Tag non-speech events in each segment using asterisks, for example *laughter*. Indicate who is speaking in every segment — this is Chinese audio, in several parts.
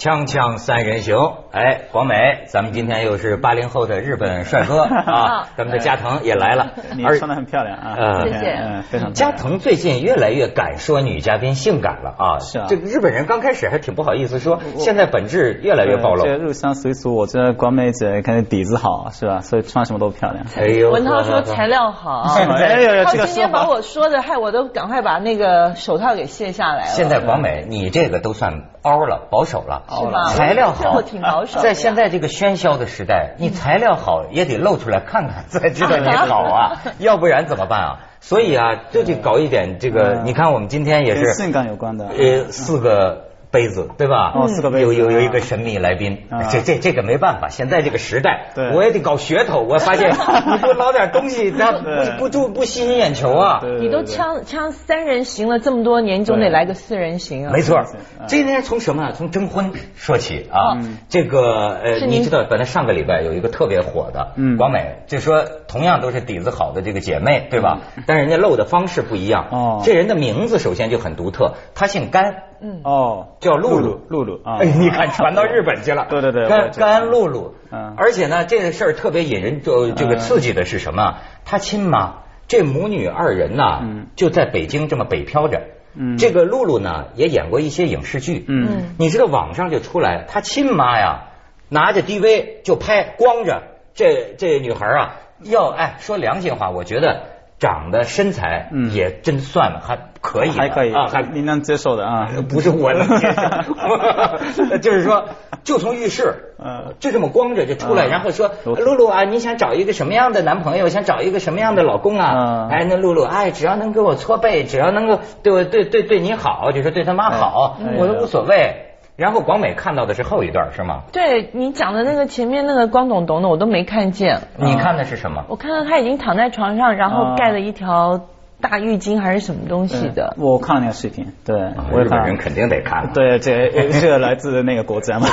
Speaker 1: 锵锵三人行，哎，广美，咱们今天又是八零后的日本帅哥 *laughs* 啊，咱们的加藤也来了，
Speaker 2: 你穿的很漂亮啊，
Speaker 1: 呃
Speaker 3: 谢谢
Speaker 2: 嗯，非常
Speaker 1: 加藤最近越来越敢说女嘉宾性感了啊，
Speaker 2: 是啊
Speaker 1: 这个日本人刚开始还挺不好意思说，现在本质越来越暴露
Speaker 2: 对。这个入乡随俗，我觉得广美姐肯定底子好，是吧？所以穿什么都漂亮。
Speaker 1: 哎呦，
Speaker 3: 文涛说材料好，*laughs*
Speaker 2: 哎呦呦，
Speaker 3: 他
Speaker 2: 这个说法
Speaker 3: 今天把我说的，害我都赶快把那个手套给卸下来了。
Speaker 1: 现在广美，你这个都算凹了，保守了，
Speaker 3: 是吧
Speaker 1: 材料好，
Speaker 3: 我挺保守
Speaker 1: 在现在这个喧嚣的时代，你材料好也得露出来看看，才知道你好啊，*laughs* 要不然怎么办啊？所以啊，就得搞一点这个。
Speaker 2: 嗯
Speaker 1: 你看，我们今天也是
Speaker 2: 跟性感有关的。
Speaker 1: 呃，四个杯子，对吧？
Speaker 2: 哦四个杯子。
Speaker 1: 有有有
Speaker 2: 啊
Speaker 1: 一个神秘来宾，
Speaker 2: 啊。
Speaker 1: 这这这个没办法，现在这个时代，
Speaker 2: 对。
Speaker 1: 我也得搞噱头。*laughs* 我发现你不捞点东西，*laughs*
Speaker 2: 那
Speaker 1: 不不不不吸引眼球啊。
Speaker 2: 对
Speaker 3: 你都枪枪三人行了这么多年，总得来个四人行啊。
Speaker 1: 没错今天从什么啊？从征婚说起啊。
Speaker 3: 嗯。
Speaker 1: 这个呃，你知道，本来上个礼拜有一个特别火的，
Speaker 2: 嗯。
Speaker 1: 广美，就说同样都是底子好的这个姐妹，对吧？但是人家露的方式不一样。
Speaker 2: 嗯哦。
Speaker 1: 这人的名字首先就很独特，他姓甘，
Speaker 3: 嗯，
Speaker 2: 哦，
Speaker 1: 叫露露
Speaker 2: 露露露啊
Speaker 1: 哎，你看传到日本去了。*laughs*
Speaker 2: 对对对我
Speaker 1: 甘甘露露。
Speaker 2: 嗯
Speaker 1: 而且呢，这个事儿特别引人就这个
Speaker 2: 嗯
Speaker 1: 刺激的是什么？他亲妈，这母女二人呐
Speaker 2: 嗯，
Speaker 1: 就在北京这么北漂着。
Speaker 2: 嗯
Speaker 1: 这个露露呢，也演过一些影视剧。
Speaker 2: 嗯
Speaker 1: 你知道网上就出来，她亲妈呀，拿着 DV 就拍，光着这这女孩啊，要哎说良心话，我觉得长得身材
Speaker 2: 嗯
Speaker 1: 也真算了，还可以
Speaker 2: 还可以
Speaker 1: 啊，还
Speaker 2: 您能接受的啊？*laughs*
Speaker 1: 不是我能接受，*laughs* 就是说，就从浴室，
Speaker 2: 嗯
Speaker 1: 就这么光着就出来，
Speaker 2: 嗯
Speaker 1: 然后说，
Speaker 2: 我
Speaker 1: 露露啊，你想找一个什么样的男朋友？想找一个什么样的老公啊？
Speaker 2: 嗯
Speaker 1: 哎，那露露，哎，只要能给我搓背，只要能够对我对对对你好，就是对他妈好
Speaker 2: 哎，
Speaker 1: 我都无所谓。然后广美看到的是后一段是吗？
Speaker 3: 对你讲的那个前面那个光懂懂的我都没看见，
Speaker 1: 你看的是什么？
Speaker 3: 我看到他已经躺在床上，然后
Speaker 2: 啊
Speaker 3: 盖了一条大浴巾还是什么东西的。
Speaker 2: 我看了那个视频，对，我也看
Speaker 1: 日本人。肯定得看。
Speaker 2: 对，这 *laughs* 这个来自那个国家嘛，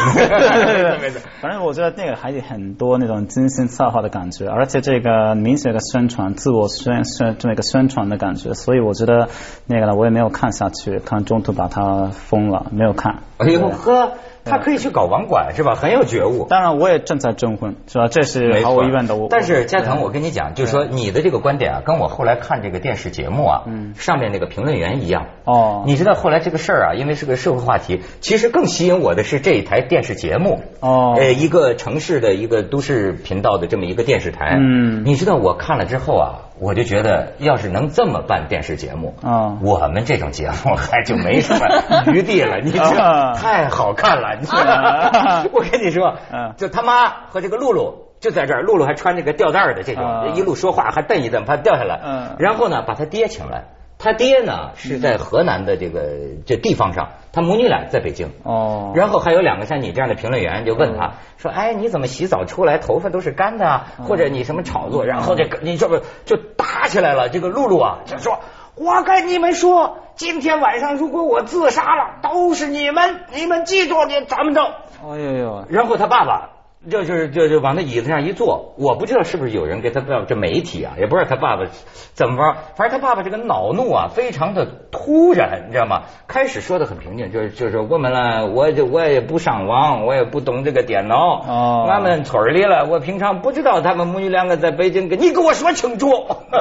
Speaker 1: 没错 *laughs*
Speaker 2: 反正我觉得那个还有很多那种精心策划的感觉，而且这个明显的宣传、自我宣宣这么一个宣传的感觉，所以我觉得那个呢，我也没有看下去，看中途把它封了，没有看。
Speaker 1: 哎呦呵，他可以去搞网管是吧？很有觉悟。
Speaker 2: 当然，我也正在征婚，是吧？这是毫无疑问的。
Speaker 1: 但是加藤，我跟你讲，就是说你的这个观点啊，跟我后来看这个电视节目啊，
Speaker 2: 嗯
Speaker 1: 上面那个评论员一样。
Speaker 2: 哦
Speaker 1: 你知道后来这个事儿啊，因为是个社会话题，其实更吸引我的是这一台电视节目。
Speaker 2: 哦
Speaker 1: 呃，一个城市的一个都市频道的这么一个电视台。
Speaker 2: 嗯
Speaker 1: 你知道我看了之后啊，我就觉得要是能这么办电视节目，
Speaker 2: 哦
Speaker 1: 我们这种节目还就没什么 *laughs* 余地了。你知道，
Speaker 2: 啊
Speaker 1: 太好看了，你？*laughs* 我跟你说
Speaker 2: 嗯，
Speaker 1: 就他妈和这个露露。就在这儿，露露还穿这个吊带儿的这种，
Speaker 2: 啊
Speaker 1: 一路说话还蹬一蹬，怕掉下来。
Speaker 2: 嗯
Speaker 1: 然后呢，把他爹请来，他爹呢是在河南的这个这地方上，他母女俩在北京。
Speaker 2: 哦，
Speaker 1: 然后还有两个像你这样的评论员就问他说：“哎，你怎么洗澡出来头发都是干的啊？或者你什么炒作？”然后这个你这不就打起来了？这个露露啊就说：“我跟你们说，今天晚上如果我自杀了，都是你们，你们记住你怎么着。”
Speaker 2: 哎呦呦，
Speaker 1: 然后他爸爸就就是就就往那椅子上一坐，我不知道是不是有人给他爸爸这媒体啊，也不知道他爸爸怎么着，反正他爸爸这个恼怒啊，非常的突然，你知道吗？开始说的很平静，就是就是我们呢，我就我也不上网，我也不懂这个电脑，
Speaker 2: 哦
Speaker 1: 俺们村里了，我平常不知道他们母女两个在北京，跟你给我说清楚。*laughs*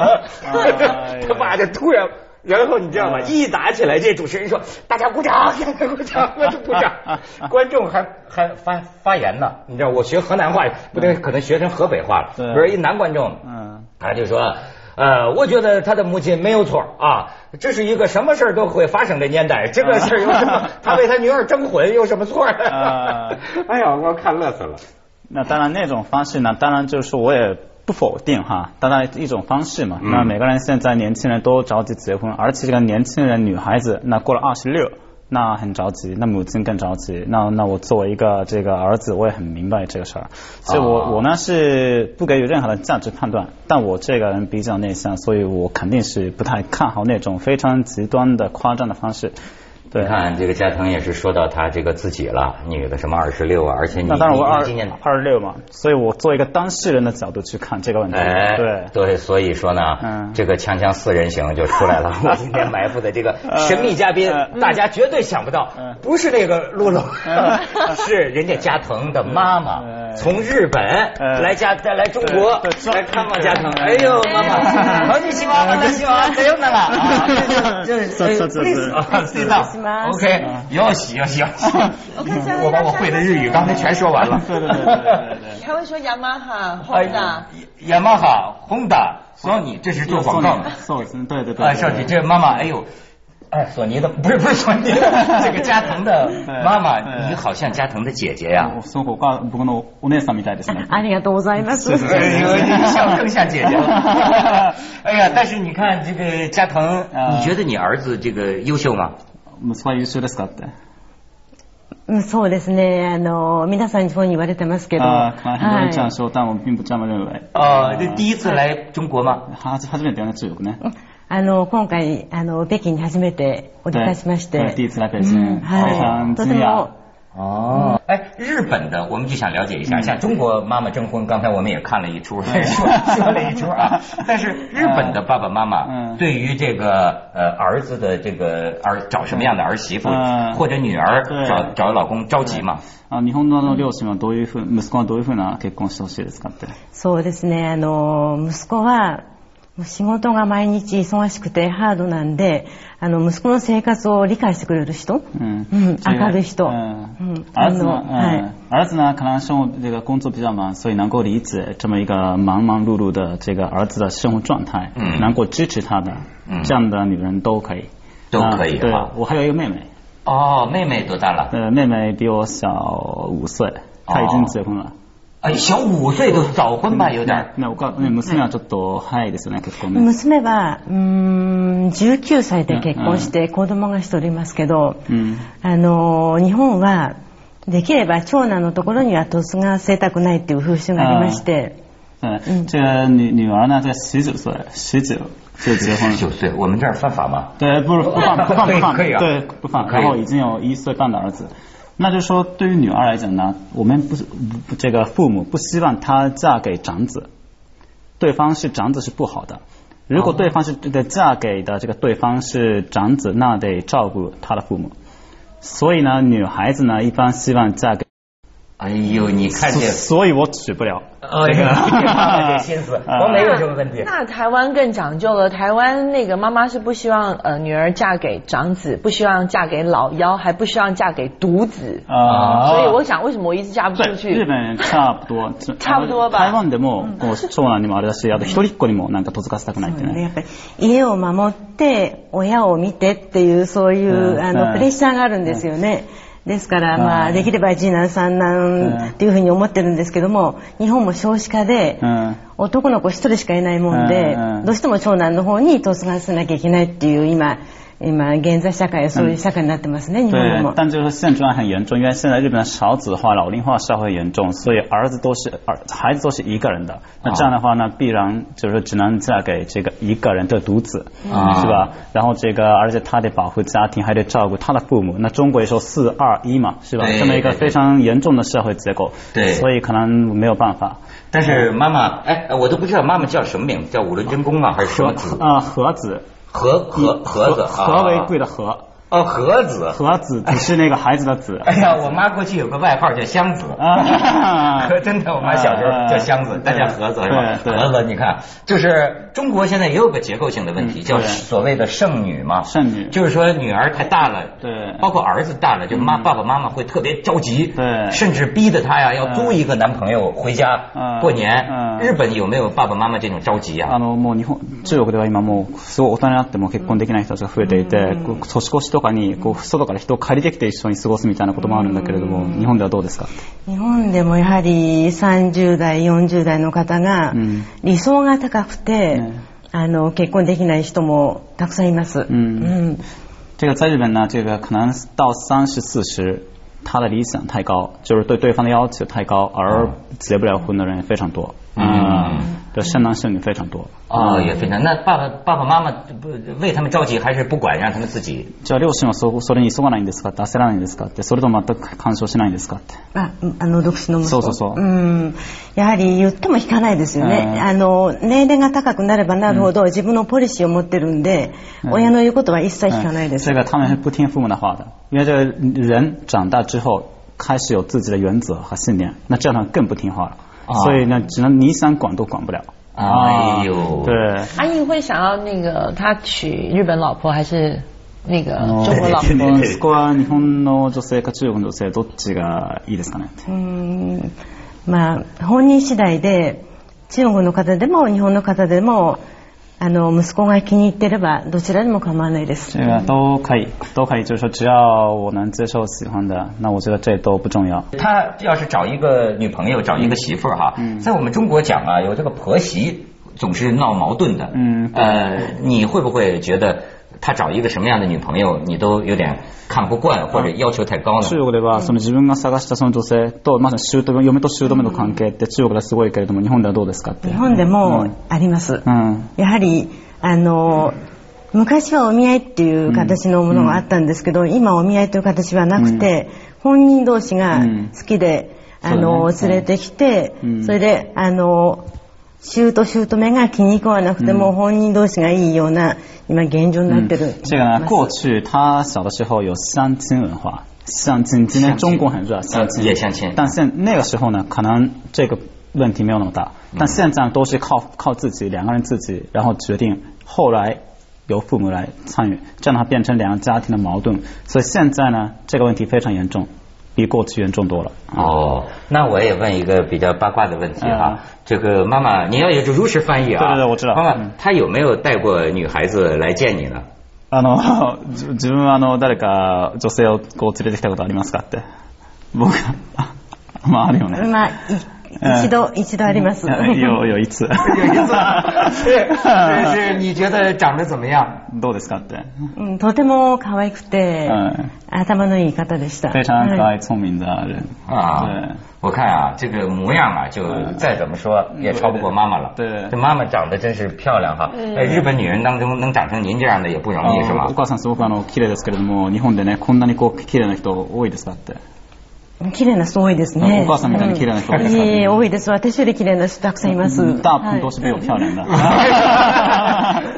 Speaker 1: 他爸就突然。然后你知道吗？
Speaker 2: 嗯
Speaker 1: 一打起来，这主持人说：“大家鼓掌，鼓掌，我就鼓掌。” *laughs* 观众还还发发言呢。你知道，我学河南话不对，可能学成河北话了。
Speaker 2: 对
Speaker 1: 比如一男观众，
Speaker 2: 嗯，
Speaker 1: 他就说：“呃，我觉得他的母亲没有错啊，这是一个什么事儿都会发生的年代，这个事儿有什么？他为他女儿征婚有什么错？”
Speaker 2: 啊 *laughs*
Speaker 1: 哎呀，我看乐死了。
Speaker 2: 那当然，那种方式呢，当然就是说我也不否定哈，当然一种方式嘛。
Speaker 1: 嗯
Speaker 2: 那每个人现在年轻人都着急结婚，而且这个年轻人女孩子，那过了二十六。那很着急，那母亲更着急。那那我作为一个这个儿子，我也很明白这个事儿。所以我、
Speaker 1: 哦
Speaker 2: 我呢是不给予任何的价值判断，但我这个人比较内向，所以我肯定是不太看好那种非常极端的夸张的方式。对。
Speaker 1: 你看这个加藤也是说到他这个自己了，女的什么二十六啊，而且你
Speaker 2: 那当然我二
Speaker 1: 你今年
Speaker 2: 二十六嘛，所以我做一个当事人的角度去看这个问题。
Speaker 1: 哎，
Speaker 2: 对，
Speaker 1: 对，所以说呢，
Speaker 2: 嗯。
Speaker 1: 这个锵锵四人行就出来了。*laughs* 我今天埋伏的这个神秘嘉宾，
Speaker 2: 嗯。
Speaker 1: 大家绝对想不到
Speaker 2: 嗯，
Speaker 1: 不是那个露露，
Speaker 2: 嗯。*laughs*
Speaker 1: 是人家加藤的妈妈。
Speaker 2: 嗯
Speaker 1: 从日本来家再来中国来看望加藤。哎呦，妈妈，好，你希望我的希望没有那了啊，*laughs* 这这
Speaker 2: 这这这
Speaker 1: please 啊，sit down。OK，要洗要洗要洗，*laughs* 我把我会的日语刚才全说完了。
Speaker 2: 对对对对对对。
Speaker 3: 他会说雅马哈、
Speaker 1: 哎
Speaker 3: Honda，
Speaker 1: 雅马哈、Honda、索尼，这是做广告的。
Speaker 2: 索尼，对对对。
Speaker 1: 啊，少奇，这妈妈，哎呦，哎，索尼的不是不是索尼的，这个加藤的妈妈，
Speaker 2: 对
Speaker 1: 你好像加藤的姐姐呀。
Speaker 2: 我その子が僕のお姉さんみたいですね。
Speaker 3: ありがとうございます。
Speaker 1: 哎呦，你像更像姐姐了。*laughs* 哎呀，但是你看这个加藤，
Speaker 2: 啊
Speaker 1: 你觉得你儿子这个优秀吗？
Speaker 2: 息子は優秀ですかって。
Speaker 4: うんそうですね。あの、皆さんにそうに言われてますけど。
Speaker 2: あー、可能很多人这样
Speaker 4: はい
Speaker 2: 说，但我并不这么认为。
Speaker 1: 哦，这第一次来中国吗？
Speaker 2: は初めてね中国ね。
Speaker 4: あの、今回、あの、北京に初めて降り立ちまして。
Speaker 2: 对第一次来北京
Speaker 4: うんはい。とても、
Speaker 1: 哦，哎，日本的我们就想了解一下，像中国妈妈征婚，刚才我们也看了一出，说 *laughs* 说了一出啊。但是日本的爸爸妈妈
Speaker 2: 嗯
Speaker 1: 对于这个呃儿子的这个儿找什么样的儿媳妇
Speaker 2: 嗯
Speaker 1: 或者女儿
Speaker 2: 对
Speaker 1: 找找老公着急吗？
Speaker 2: あ日本の両親はどういうふう、息子はどういうふうな結婚してほしいですかって。
Speaker 4: そうですね。あの、息子は、仕事が毎日忙しくてハードなんで、あの、息子の生活を理解してくれる人？
Speaker 2: 嗯
Speaker 4: 嗯
Speaker 2: 这个
Speaker 4: 明るい人。
Speaker 2: 嗯
Speaker 4: 嗯
Speaker 2: 儿子呢，
Speaker 4: あのはい。
Speaker 2: 嗯，儿子呢，可能生活这个工作比较忙，所以能够理解这么一个忙忙碌碌的这个儿子的生活状态，
Speaker 1: 嗯
Speaker 2: 能够支持他的，
Speaker 1: 嗯
Speaker 2: 这样的女人都可以，
Speaker 1: 都可以
Speaker 2: 啊对
Speaker 1: 哈，
Speaker 2: 我还有一个妹妹，
Speaker 1: 哦，妹妹多大了？
Speaker 2: 呃，妹妹比我小五岁，她已经结婚了。
Speaker 1: 哎，小五岁都早婚吧，有点儿。*laughs*
Speaker 2: ね、おかね娘はちょっと早いですよね、結婚ね。
Speaker 4: 娘は、うん、19歳で結婚して子供が一人いますけど、
Speaker 2: 嗯，
Speaker 4: あの、日本は、できれば長男のところには嫁がせたくないっていう風習がありまして、
Speaker 2: 对，这个女女儿呢，在十九岁，十九就结婚了。
Speaker 1: 九岁，我们这儿犯法吗？
Speaker 2: 对，不是不放不放不放，对不放，然后已经有一岁半的儿子。那就是说，对于女儿来讲呢，我们不是这个父母不希望她嫁给长子，对方是长子是不好的。如果对方是这个嫁给的这个对方是长子，那得照顾他的父母。所以呢，女孩子呢一般希望嫁给，
Speaker 1: 哎呦，你看这，
Speaker 2: 所以我娶不了。
Speaker 1: 哎呀，这心思，*laughs* 王梅有什么问题？
Speaker 3: 那台湾更讲究了，台湾那个妈妈是不希望呃女儿嫁给长子，不希望嫁给老幺，还不希望嫁给独子。
Speaker 2: 啊
Speaker 3: 所以我想，为什么我一直嫁不出
Speaker 2: 对，日
Speaker 3: 去？
Speaker 2: 本差不多。
Speaker 3: 差不多吧
Speaker 2: 台湾でも、こう長男にもあれだし、あと一人っ子にもなんか嫁がせたくないってね。
Speaker 4: でやっぱり家を守って親を見てっていうそういう、
Speaker 2: うん
Speaker 4: あ
Speaker 2: うん
Speaker 4: のプレッシャーがあるんですよね。 ですから、まあ、
Speaker 2: うん
Speaker 4: できれば次男三男っていうふうに思ってるんですけども、日本も少子化で、
Speaker 2: うん。
Speaker 4: 男の子一人しかいないもんで、どうしても長男の方に嫁がせなきゃいけないっていう今、今現在社会はそういう社会になってますね、日本で
Speaker 2: 对
Speaker 4: も，。
Speaker 2: 但就是现状很严重，因为现在日本的少子化、老龄化社会严重，所以儿子都是儿孩子都是一个人的。那这样的话呢，必然就是只能嫁给这个一个人的独子，
Speaker 1: 啊
Speaker 2: 是吧？然后这个而且他得保护家庭，还得照顾他的父母。那中国也说四二一嘛，是吧？
Speaker 1: 对
Speaker 2: 这么一个
Speaker 1: 对对
Speaker 2: 非常严重的社会结构，
Speaker 1: 对
Speaker 2: 所以可能没有办法。
Speaker 1: 但是妈妈，哎，我都不知道妈妈叫什么名字，叫五轮真弓啊，还是什么子？
Speaker 2: 啊，盒子，
Speaker 1: 盒盒盒子，
Speaker 2: 和为贵
Speaker 1: 的
Speaker 2: 的和，
Speaker 1: 哦，盒子。
Speaker 2: 盒子只是那个孩子的子。*laughs*
Speaker 1: 哎呀，我妈过去有个外号叫箱子*laughs*
Speaker 2: 啊
Speaker 1: 真的，我妈小时候叫箱子，她叫盒子是吧？
Speaker 2: 对对
Speaker 1: 盒子，你看，就是中国现在也有个结构性的问题，叫
Speaker 2: 嗯对
Speaker 1: 所谓的剩女嘛。
Speaker 2: 剩女
Speaker 1: 就是说女儿太大了，
Speaker 2: 对
Speaker 1: 包括儿子大了，就妈爸爸妈妈会特别着急，
Speaker 2: 对
Speaker 1: 甚至逼着他呀要租一个男朋友回家
Speaker 2: 嗯
Speaker 1: 过年。
Speaker 2: 嗯
Speaker 1: 日本有没有爸爸妈妈这种着急啊？
Speaker 2: あの、もう日本、中国では今もう、すごい大人になっても結婚できない人たちが増えていて、こう年越し とかに、こう、外から人を借りてきて一緒に過ごすみたいなこともあるんだけれども、日本ではどうですか？
Speaker 4: 日本でもやはり30代、40代の方が
Speaker 2: うん。
Speaker 4: 理想が高くて、
Speaker 2: ね。
Speaker 4: あの結婚できない人もたくさんいます。
Speaker 2: 嗯
Speaker 4: うん。
Speaker 2: 这个在日本呢，这个可能到三十四十，他的理想太高，就是对对方的要求太高，而结不了婚的人也非常多。嗯，对，剩男剩女非常多。
Speaker 1: 哦，也非常。那爸爸爸爸妈妈不为他们着急，还是不管，让他们自己？
Speaker 2: じゃあ両親はそそれに急がないんですか？って焦らないんですか？ってそれと全く干渉しないんですか？って。
Speaker 4: ああの独身の息子。
Speaker 2: そうそうそう。
Speaker 4: うん。やはり言っても引かないですよね、
Speaker 2: うん。
Speaker 4: あの年齢が高くなればなるほど自分のポリシーを持ってるんで、
Speaker 2: うん。
Speaker 4: 親の言うことは一切聞かないです、
Speaker 2: 这个他们是不听父母的话的，因为这个人长大之后开始有自己的原则和信念，那这样他们更不听话了。
Speaker 1: 啊
Speaker 2: 所以呢，只能你想管都管不了。
Speaker 1: 哎呦，
Speaker 2: 对，
Speaker 3: 阿义会想要那个他娶日本老婆还是那个中国老婆？
Speaker 2: 息子は日本の女性か中国の女性どっちがいいですかね。
Speaker 4: うーんまあ本人次第で中国の方でも日本の方でもあの息子が気に入ってればどちらでも構わないです
Speaker 2: 这个都可以，都可以，就是说只要我能接受喜欢的，那我觉得这都不重要。
Speaker 1: 他要是找一个女朋友，找一个媳妇儿哈，
Speaker 2: 嗯
Speaker 1: 在我们中国讲啊，有这个婆媳总是闹矛盾的。
Speaker 2: 嗯对
Speaker 1: 呃，你会不会觉得 他找一个什么样的女朋友，你都有点看不惯，或者要求太高呢？
Speaker 2: 中国ではその自分が探したその女性とまさに姑嫁と姑の関係って中国ではすごいけれども日本ではどうですかって。
Speaker 4: 日本で
Speaker 2: う
Speaker 4: も
Speaker 2: ん
Speaker 4: あります、
Speaker 2: うん。
Speaker 4: やはりあの昔はお見合いっていう形のものがあったんですけど、今はお見合いという形はなくて、本人同士が好きで、
Speaker 2: うん
Speaker 4: あの連れてきて、
Speaker 2: うん。
Speaker 4: それであの姑と姑が気に食わなくても、本人同士がいいような今現状になってる、
Speaker 2: 这个呢，过去他小的时候有相亲文化，相亲，今天中国很热相亲，
Speaker 1: 也相亲
Speaker 2: 但现那个时候呢，可能这个问题没有那么大，但现在都是靠靠自己两个人自己，然后决定，后来由父母来参与，这样的话变成两个家庭的矛盾，所以现在呢，这个问题非常严重， 比过去严重多了。
Speaker 1: 哦，那我也问一个比较八卦的问题哈，
Speaker 2: 嗯
Speaker 1: 这个妈妈，你要有如实翻译啊。
Speaker 2: 对对对我知道
Speaker 1: 妈妈
Speaker 2: 嗯，
Speaker 1: 她有没有带过女孩子来见你呢？
Speaker 2: あの、*laughs* 自自分はあの、誰か女性をこう連れてきたことありますかって。僕、あ*laughs* まああるよね。
Speaker 4: まあい 一度、一度あります。*laughs*
Speaker 2: 有有一次。
Speaker 1: 有一次，是是是，你觉得长得怎么样？*laughs*
Speaker 2: どうですかって。
Speaker 4: うんとても可愛くて、
Speaker 2: 嗯，
Speaker 4: 頭のいい方でした。
Speaker 2: 非常可
Speaker 4: はい
Speaker 2: 爱聪明的人。
Speaker 1: 啊
Speaker 2: 对，
Speaker 1: 我看啊，这个模样啊，就再怎么说也超不过妈妈了。
Speaker 2: 对对对
Speaker 1: 这妈妈长得真是漂亮哈。呃，日本女人当中能长成您这样的也不容易，是吗
Speaker 2: あのお？母さんすごくあの綺麗ですけれども、日本でね、こんなにこう綺麗な人多いですかって。
Speaker 4: 綺麗な人多いですね。
Speaker 2: お母さんみたいに綺麗な人多いですか？
Speaker 4: いえ、多いです。私より綺麗な人たくさんいます。
Speaker 2: 大部分都是比我漂亮的。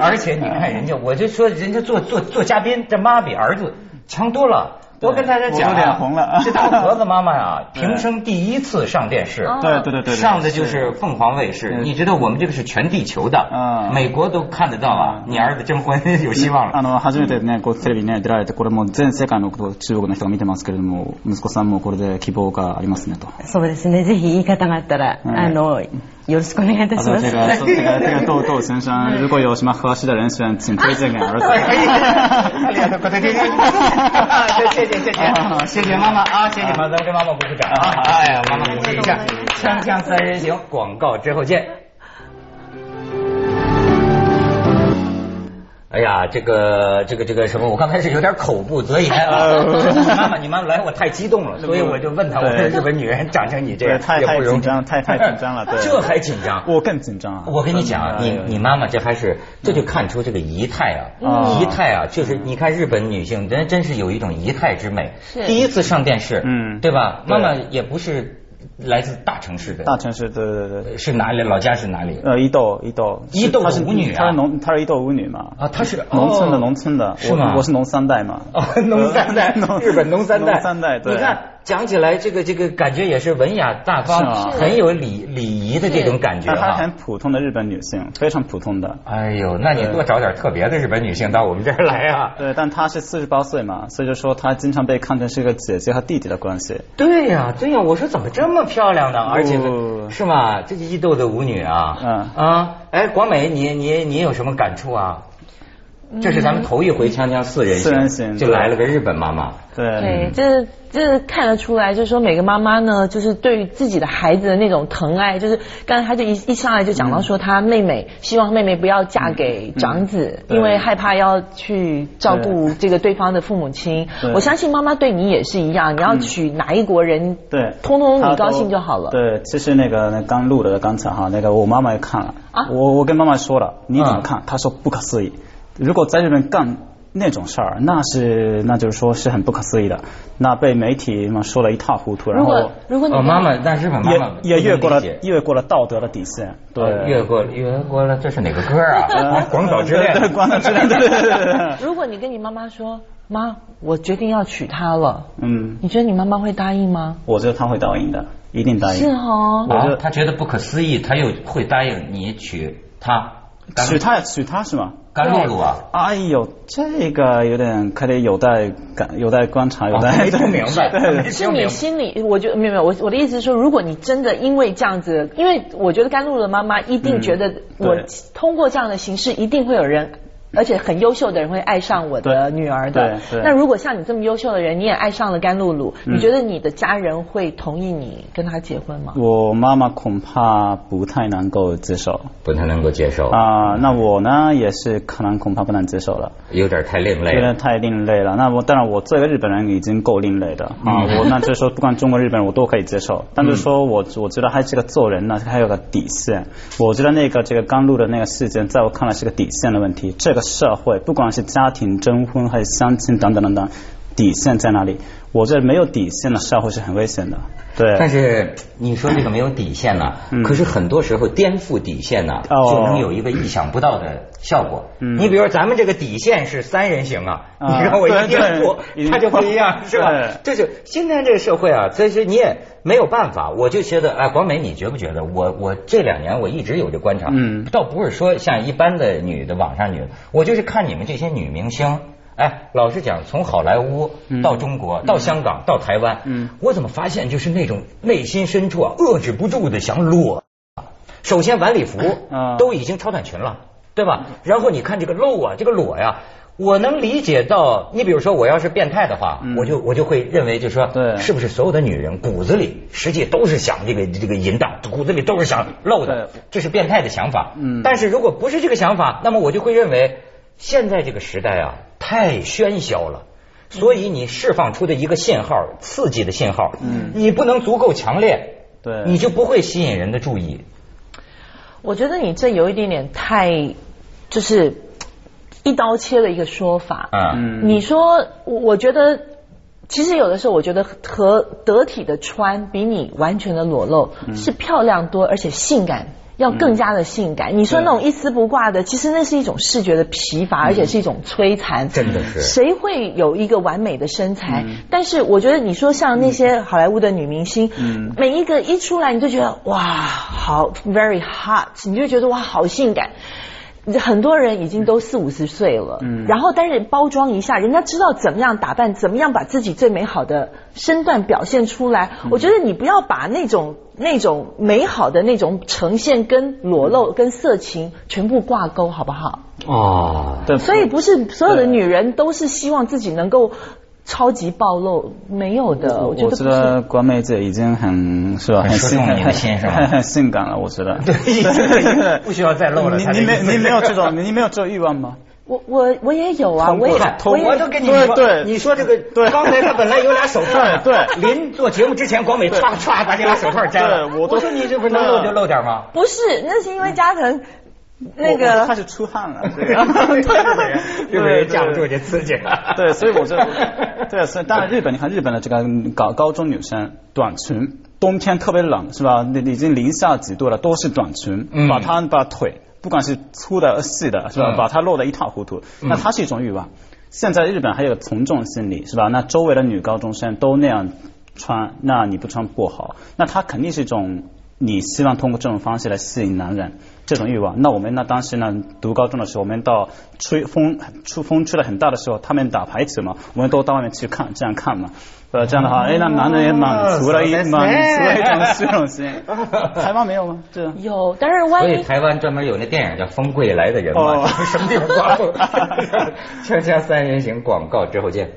Speaker 1: 而且你看人家，*laughs* *laughs* 我就说人家做做做嘉宾，这妈比儿子强多了。我跟大家讲、
Speaker 2: 我都*laughs* 脸红了
Speaker 1: 这大盒子妈妈呀，*laughs* 平生第一次上电视。
Speaker 2: 对对对对对，
Speaker 1: 上的就是凤凰卫视，
Speaker 2: 嗯
Speaker 1: 你知道我们这个是全地球的，
Speaker 2: 嗯
Speaker 1: 美国都看得到啊。你儿子征婚有希望了。
Speaker 2: あの、初めてね、こうテレビにね、出られて、これもう全世界のこと中国の人が見てますけれども、息子さんもこれで希望がありますねと。
Speaker 4: そうですね。ぜひいい方があったら、
Speaker 2: うん
Speaker 4: あの、よろしくお願いいたします。
Speaker 2: also 这个这个这个豆豆先生，如果有什么合适的人选，请推荐给儿子。
Speaker 1: ありがとうございます。 谢谢谢谢谢谢妈妈啊，谢谢妈妈，咱们给妈妈鼓鼓掌啊！哎呀，妈妈鼓励一下。锵锵三人行，广告之后见。哎呀，这个这个这个什么，我刚开始有点口不择言啊。*laughs* 妈妈，你妈妈来，我太激动了，*laughs* 所以我就问她，我说日本女人长成你这样
Speaker 2: 太太紧张太太紧张了 *laughs* 对
Speaker 1: 这还紧张？
Speaker 2: 我更紧张啊！
Speaker 1: 我跟你讲啊，你你妈妈这还是这就看出这个仪态啊，
Speaker 2: 嗯
Speaker 1: 仪态啊，就是你看日本女性，人真是有一种仪态之美。
Speaker 3: 是
Speaker 1: 第一次上电视，
Speaker 2: 嗯
Speaker 1: 对吧？妈妈也不是来自大城市的，
Speaker 2: 大城市，对对对对。
Speaker 1: 是哪里？老家是哪里？
Speaker 2: 呃，伊豆，伊豆，
Speaker 1: 伊豆的
Speaker 2: 她是
Speaker 1: 舞女啊
Speaker 2: 她是农，她是伊豆舞女嘛？
Speaker 1: 啊，她是
Speaker 2: 农村的，
Speaker 1: 哦
Speaker 2: 农村的，
Speaker 1: 是吗
Speaker 2: 我我是农三代嘛。
Speaker 1: 哦，农三代 *laughs*
Speaker 2: 农，
Speaker 1: 日本农三代，
Speaker 2: 农三代，对。
Speaker 1: 你看讲起来，这个这个感觉也是文雅大方，
Speaker 2: 是吗
Speaker 1: 很有礼礼仪的这种感觉
Speaker 2: 她很普通的日本女性，非常普通的。
Speaker 1: 哎呦，那你多找点特别的日本女性到我们这儿来啊！
Speaker 2: 对，但她是四十八岁嘛，所以就说她经常被看成是一个姐姐和弟弟的关系。
Speaker 1: 对呀、对呀、我说怎么这么漂亮呢？而且
Speaker 2: 哦
Speaker 1: 是吗？这是伊豆的舞女啊。
Speaker 2: 嗯
Speaker 1: 啊，哎，广美，你你你有什么感触啊？这是咱们头一回锵锵四人
Speaker 2: 四人行
Speaker 1: 就来了个日本妈妈。
Speaker 2: 对
Speaker 3: 对，这这看得出来，就是说每个妈妈呢，就是对于自己的孩子的那种疼爱，就是刚才他就一一上来就讲到说，他妹妹希望妹妹不要嫁给长子，
Speaker 2: 嗯
Speaker 3: 因为害怕要去照顾这个对方的父母亲。我相信妈妈对你也是一样，你要娶哪一国人，
Speaker 2: 对，
Speaker 3: 通通你高兴就好了。
Speaker 2: 对，其实那个那刚录的刚才哈，那个我妈妈也看了，
Speaker 3: 啊
Speaker 2: 我我跟妈妈说了，你怎么
Speaker 1: 嗯
Speaker 2: 看？她说不可思议。如果在日本干那种事儿，那是那就是说是很不可思议的，那被媒体嘛说了一塌糊涂，然后
Speaker 3: 如果如果你
Speaker 1: 哦，妈妈，但日本妈妈
Speaker 2: 也也越过了越过了道德的底线，对，
Speaker 1: 哦越过越过了，这是哪个歌啊？*laughs* 广岛之恋。
Speaker 2: 对，广岛之恋，对对对对对，*laughs*
Speaker 3: 如果你跟你妈妈说，妈，我决定要娶她了，
Speaker 2: 嗯，
Speaker 3: 你觉得你妈妈会答应吗？
Speaker 2: 我觉得她会答应的，一定答应。
Speaker 3: 是哦。
Speaker 2: 我觉得
Speaker 1: 啊，他觉得不可思议，她又会答应你娶她。甘
Speaker 2: 娶她娶她是吗？
Speaker 1: 甘露露啊，
Speaker 2: 哎呦，这个有点可得有待感，有待观察，有
Speaker 1: 哦
Speaker 2: 待
Speaker 1: 没听明白
Speaker 3: 是你心里，我觉得没有没有，我我的意思是说，如果你真的因为这样子，因为我觉得甘露露的妈妈一定觉得我
Speaker 2: 对
Speaker 3: 通过这样的形式，一定会有人。而且很优秀的人会爱上我的女儿的。
Speaker 2: 对对
Speaker 3: 那如果像你这么优秀的人，你也爱上了甘露露，
Speaker 2: 嗯
Speaker 3: 你觉得你的家人会同意你跟她结婚吗？
Speaker 2: 我妈妈恐怕不太能够接受
Speaker 1: 不太能够接受，
Speaker 2: 啊、那我呢也是可能恐怕不能接受了，
Speaker 1: 有点太另类了。
Speaker 2: 有点太另类了。那我当然我作为一个日本人已经够另类的啊，
Speaker 1: 嗯
Speaker 2: 我那就是说 *laughs* 不管中国日本人我都可以接受，但是说我我觉得还是个做人呢还有个底线。我觉得那个这个甘露的那个事件，在我看来是个底线的问题。这个社会不管是家庭征婚还是相亲等等等等，底线在哪里？我这没有底线的社会是很危险的。对，
Speaker 1: 但是你说这个没有底线呢、
Speaker 2: 嗯
Speaker 1: 可是很多时候颠覆底线呢、
Speaker 2: 哦
Speaker 1: 就能有一个意想不到的效果。
Speaker 2: 嗯
Speaker 1: 你比如说咱们这个底线是三人行啊，
Speaker 2: 啊
Speaker 1: 你让我一颠覆
Speaker 2: 对，*laughs*
Speaker 1: 它就不一样，是吧？就是今天这个社会啊，所以说你也没有办法。我就觉得，哎，广美，你觉不觉得？我我这两年我一直有这观察，
Speaker 2: 嗯
Speaker 1: 倒不是说像一般的女的网上女的，我就是看你们这些女明星。哎，老实讲，从好莱坞
Speaker 2: 嗯。
Speaker 1: 到中国，到香港，到台湾，
Speaker 2: 嗯。
Speaker 1: 我怎么发现就是那种内心深处啊，遏制不住的想裸。首先晚礼服
Speaker 2: 啊。
Speaker 1: 都已经超短裙了，对吧？然后你看这个露啊，这个裸呀，我能理解到，你比如说我要是变态的话，
Speaker 2: 嗯。
Speaker 1: 我就我就会认为，就是说，
Speaker 2: 对。
Speaker 1: 是不是所有的女人骨子里实际都是想这个这个淫荡，骨子里都是想露的，这是变态的想法。
Speaker 2: 嗯。
Speaker 1: 但是如果不是这个想法，那么我就会认为，现在这个时代啊，太喧嚣了。所以你释放出的一个信号，刺激的信号，
Speaker 2: 嗯
Speaker 1: 你不能足够强烈，
Speaker 2: 对
Speaker 1: 你就不会吸引人的注意。
Speaker 3: 我觉得你这有一点点太，就是一刀切的一个说法。
Speaker 1: 嗯，
Speaker 2: 嗯
Speaker 3: 你说，我我觉得，其实有的时候我觉得和得体的穿比你完全的裸露
Speaker 1: 嗯
Speaker 3: 是漂亮多，而且性感。要更加的性感。你说那种一丝不挂的，其实那是一种视觉的疲乏，而且是一种摧残。
Speaker 1: 嗯真的是
Speaker 3: 谁会有一个完美的身材？
Speaker 2: 嗯
Speaker 3: 但是我觉得你说像那些好莱坞的女明星，
Speaker 2: 嗯
Speaker 3: 每一个一出来你就觉得哇，好 very hot，你就觉得哇，好性感。很多人已经都四五十岁了，
Speaker 2: 嗯。
Speaker 3: 然后但是包装一下，人家知道怎么样打扮，怎么样把自己最美好的身段表现出来。
Speaker 2: 嗯。
Speaker 3: 我觉得你不要把那种那种美好的那种呈现跟裸露、跟色情全部挂钩，好不好？
Speaker 1: 哦，
Speaker 2: 对，
Speaker 3: 所以不是所有的女人都是希望自己能够超级暴露，没有的。
Speaker 2: 我我觉
Speaker 3: 觉得我觉。
Speaker 2: 得关妹子已经很是吧，
Speaker 1: 很
Speaker 2: 性
Speaker 1: 中你的心是吧
Speaker 2: 很很性感了，我觉得。
Speaker 1: 对不需要再露了 *laughs*
Speaker 2: 你你没你没有这种你没有这种欲望吗？
Speaker 3: 我我我也有啊，我我也
Speaker 1: 我都跟你说，
Speaker 2: 对对
Speaker 1: 你说这个，
Speaker 2: 对
Speaker 1: 刚才他本来有俩手串，*laughs*
Speaker 2: 对对
Speaker 1: 临做节目之前，广美唰唰把这俩手串摘了。
Speaker 2: 对我都
Speaker 1: 说你这不是能露就露点吗？
Speaker 3: 不是，那是因为加藤那个
Speaker 2: 他是出汗了，这个
Speaker 1: 日本人，日本人架不住这刺激。
Speaker 2: 对，所以我就 *laughs* *laughs* 对，所以当然日本，你看日本的这个高高中女生短裙，冬天特别冷是吧？那已经零下几度了，都是短裙，
Speaker 1: 嗯
Speaker 2: 把她把腿不管是粗的细的，是吧？
Speaker 1: 嗯
Speaker 2: 把它露得一塌糊涂，那它是一种欲望。现在日本还有从众心理是吧？那周围的女高中生都那样穿，那你不穿不好，那它肯定是一种你希望通过这种方式来吸引男人，这种欲望。那我们那当时呢，读高中的时候，我们到吹风出风吹的很大的时候，他们打排球嘛，我们都到外面去看，这样看嘛。呃，这样的话，哎，那男人也满足了一满足了一种 *laughs* 虚荣心。台湾没有吗？这
Speaker 3: 有，但是万
Speaker 1: 所以台湾专门有那电影叫《风贵来的人》嘛，
Speaker 2: 哦
Speaker 1: 什么地方刮风？*laughs* *laughs* 锵锵三人行广告之后见。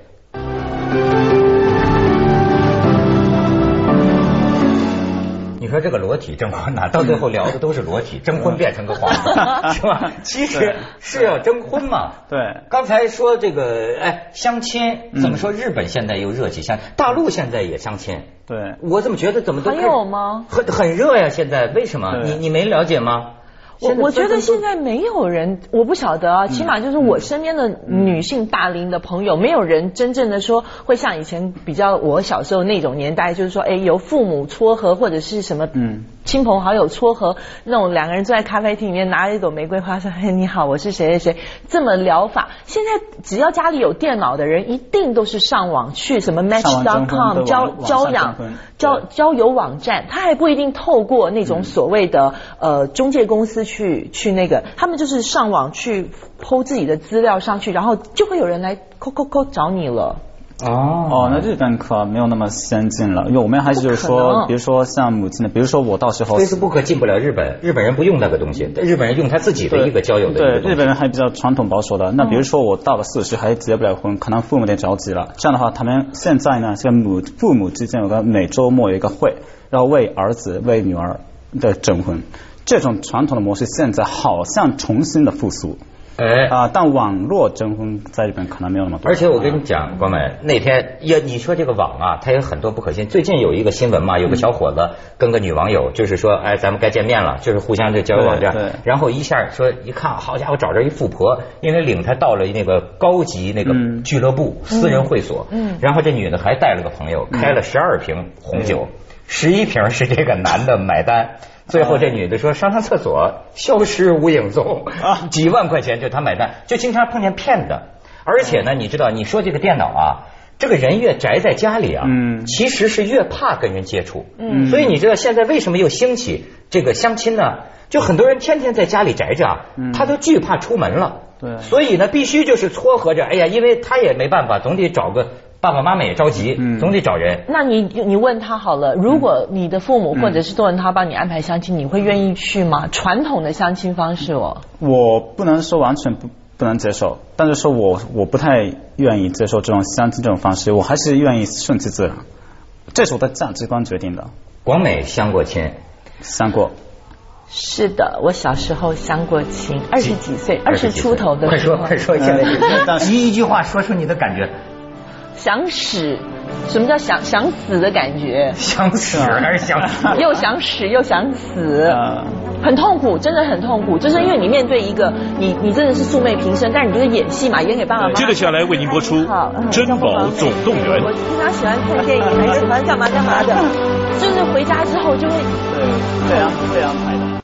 Speaker 1: 说这个裸体征婚呐，到最后聊的都是裸体，征婚变成个话题，*laughs* 是吧？*laughs* 其实是要征婚嘛。
Speaker 2: 对 *laughs*
Speaker 1: 刚才说这个，哎，相亲怎么说？日本现在又热起相，大陆现在也相亲。
Speaker 2: 对，
Speaker 1: 我怎么觉得怎么都
Speaker 3: 还有吗？
Speaker 1: 很很热呀，现在为什么？你你没了解吗？
Speaker 3: 我我觉得现在没有人，我不晓得啊，起码就是我身边的女性大龄的朋友，没有人真正的说会像以前比较我小时候那种年代，就是说，哎，由父母撮合或者是什么
Speaker 2: 嗯。
Speaker 3: 亲朋好友撮合，那种两个人坐在咖啡厅里面拿了一朵玫瑰花说，嘿，你好，我是谁谁谁，这么聊法。现在只要家里有电脑的人，一定都是上网去什么 Match.com
Speaker 2: 对
Speaker 3: 交交养交交友网站，他还不一定透过那种所谓的呃中介公司去去那个，他们就是上网去剖自己的资料上去，然后就会有人来扣扣扣找你了。
Speaker 1: 哦
Speaker 2: 哦，那日本可没有那么先进了，因为我们还是就是说，比如说像母亲的，比如说我到时候
Speaker 1: Facebook 进不了日本，日本人不用那个东西，日本人用他自己的一个交友的一
Speaker 2: 对
Speaker 1: 个东西
Speaker 2: 日本人还比较传统保守的。那比如说我到了四十还结不了婚，可能父母得着急了。这样的话，他们现在呢，像母父母之间有个每周末有一个会，然后为儿子为女儿的征婚。这种传统的模式现在好像重新的复苏
Speaker 1: 哎。
Speaker 2: 啊、但网络征婚在日本可能没有那么多。
Speaker 1: 而且我跟你讲，光美那天也，你说这个网啊，它有很多不可信。最近有一个新闻嘛，有个小伙子跟个女网友，就是说，哎，咱们该见面了，就是互相这交友网站。然后一下说，一看，好家伙，找着一富婆，因为领他到了那个高级那个
Speaker 2: 嗯
Speaker 1: 俱乐部、私人会所。
Speaker 3: 嗯
Speaker 1: 然后这女的还带了个朋友，开了十二瓶红酒，十一瓶是这个男的买单。最后这女的说上趟厕所消失无影踪
Speaker 2: 啊
Speaker 1: 几万块钱就她买单，就经常碰见骗子。而且呢，你知道，你说这个电脑啊，这个人越宅在家里啊，
Speaker 2: 嗯
Speaker 1: 其实是越怕跟人接触。
Speaker 3: 嗯
Speaker 1: 所以你知道现在为什么又兴起这个相亲呢？就很多人天天在家里宅着啊，
Speaker 2: 嗯
Speaker 1: 他都惧怕出门了。
Speaker 2: 对
Speaker 1: 所以呢，必须就是撮合着，哎呀，因为他也没办法，总得找个爸爸妈妈也着急，
Speaker 2: 嗯。
Speaker 1: 总得找人。
Speaker 3: 那你你问他好了，如果你的父母或者是多人他帮你安排相亲，你会愿意去吗？传统的相亲方式哦。
Speaker 2: 我不能说完全不不能接受，但是说我我不太愿意接受这种相亲这种方式，我还是愿意顺其自然，这是我的价值观决定的。
Speaker 1: 广美相过亲，
Speaker 2: 相过，
Speaker 3: 是的，我小时候相过亲，二十几岁，二十出头的
Speaker 1: 快
Speaker 3: 时候，
Speaker 1: 说快说，现在一句话说出你的感觉，
Speaker 3: 想死，什么叫想想死的感觉？
Speaker 1: 想死还是想死？
Speaker 3: 又想死又想死，
Speaker 2: 呃，
Speaker 3: 很痛苦，真的很痛苦。就是因为你面对一个你，你真的是素昧平生，但是你就是演戏嘛，演给爸爸妈妈。
Speaker 5: 接着下来为您播出珍宝总动员
Speaker 3: 我》。平常喜欢看电影，还喜欢干嘛干嘛的，就是回家之后就会
Speaker 2: 对，这样这样拍的。